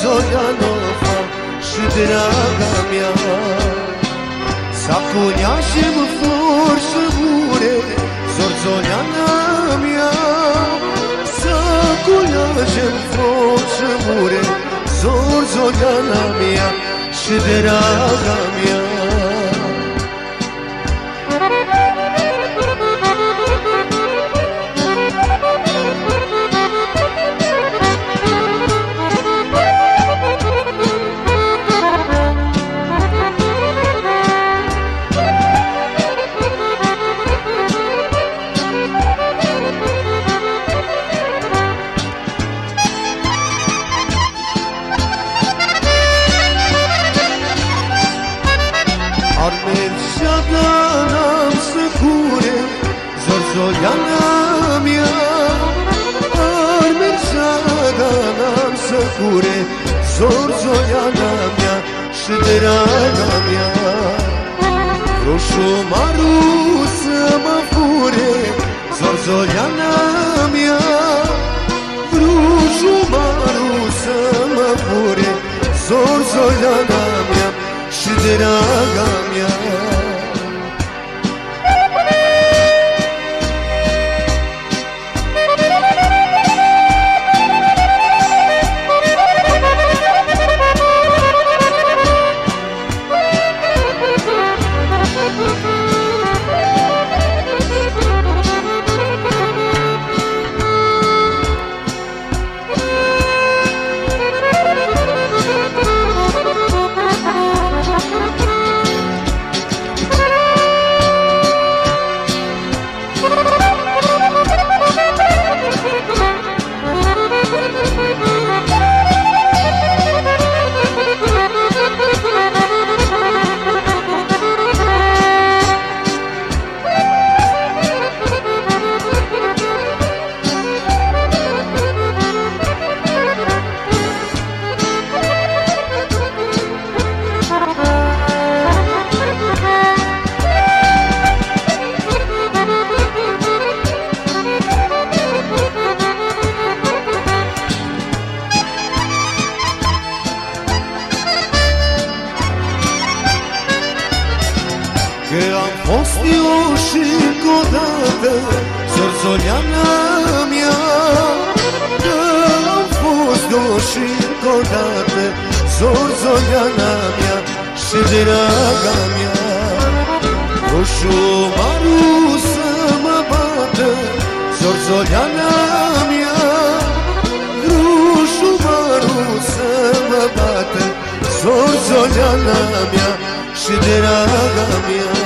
zodyanova și draga mea Saconeașem flori și bure, zorzoneana mea Saconeașem flori și bure, zorzoneana mea și draga mea Jam jam Ar mirzada nam sakure Zor zoja nam ja Shidra nam ja Prošu maru sama fure Zor zoja nam ja Prošu maru sama fure Zor zoja nam ja Shidra nam ja Că am fost eu și încă o dată mea Că am fost eu și încă o dată mea și draga mea Roșu maru să mă bată Sărzoneana mea Roșu maru să mă bată Sărzoneana mea Şidera gamya